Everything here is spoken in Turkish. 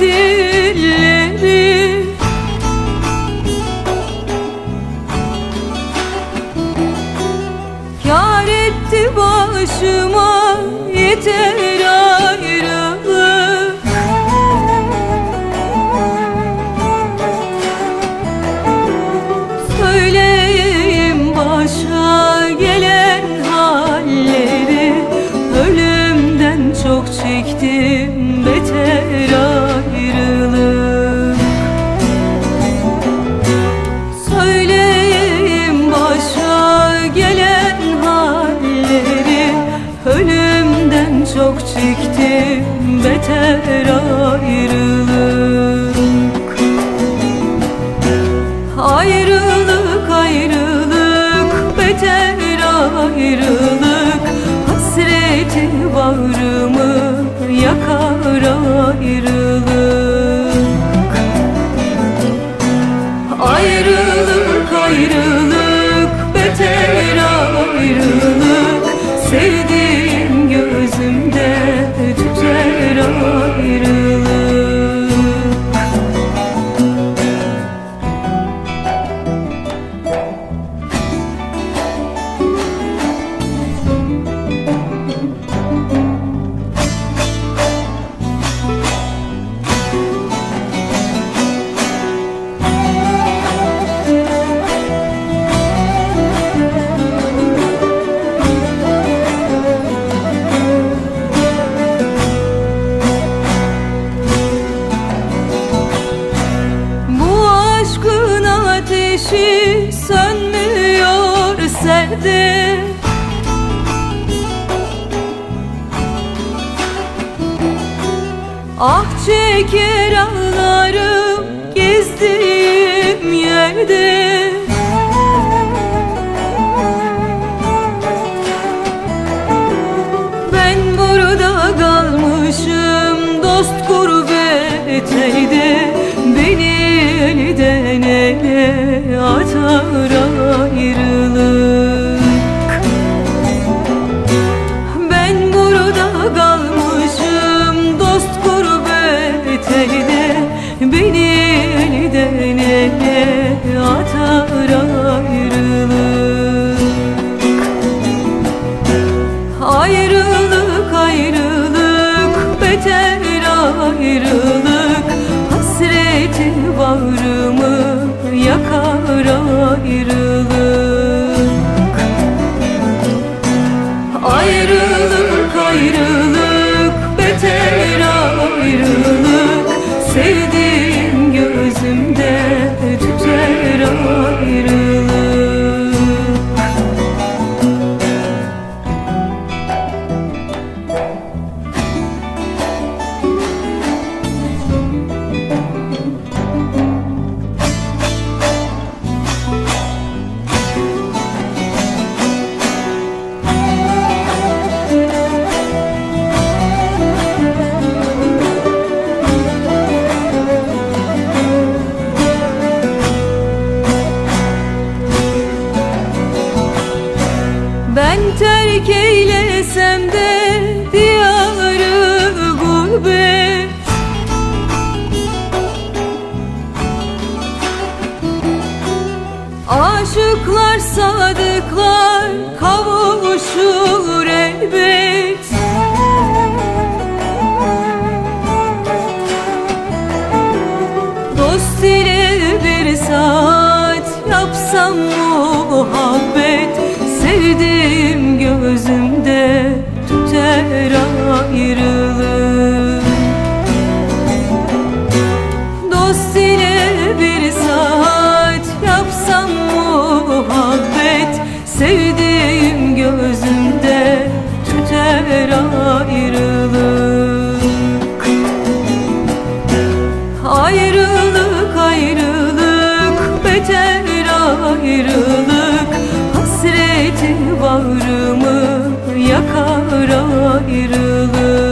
dilleri Yar etti başıma yeter ayrılık. Söyleyeyim başa. Çektim beter ayrılık. Söyleyeyim başa gelen halleri. Ölümden çok çektim beter ayrılık. Ayrılık ayrılık beter ayrılık. Hasreti bağrımı ayrılık. Ayrılık ayrılık beter ayrılık. Sevdiğim gözümde tüter ayrılık serde Ah çeker ağlarım gezdiğim yerde terk eylesem de diyarı gurbet. Aşıklar sadıklar kavuşur elbet. Dost ile bir saat yapsam muhabbet. Sevdiğim gözümde tüter ayrılık. Dost ile bir saat yapsam muhabbet Sevdiğim gözümde tüter ayrılık. Ayrılık ayrılık beter ayrılık Hasreti yakar ayrılık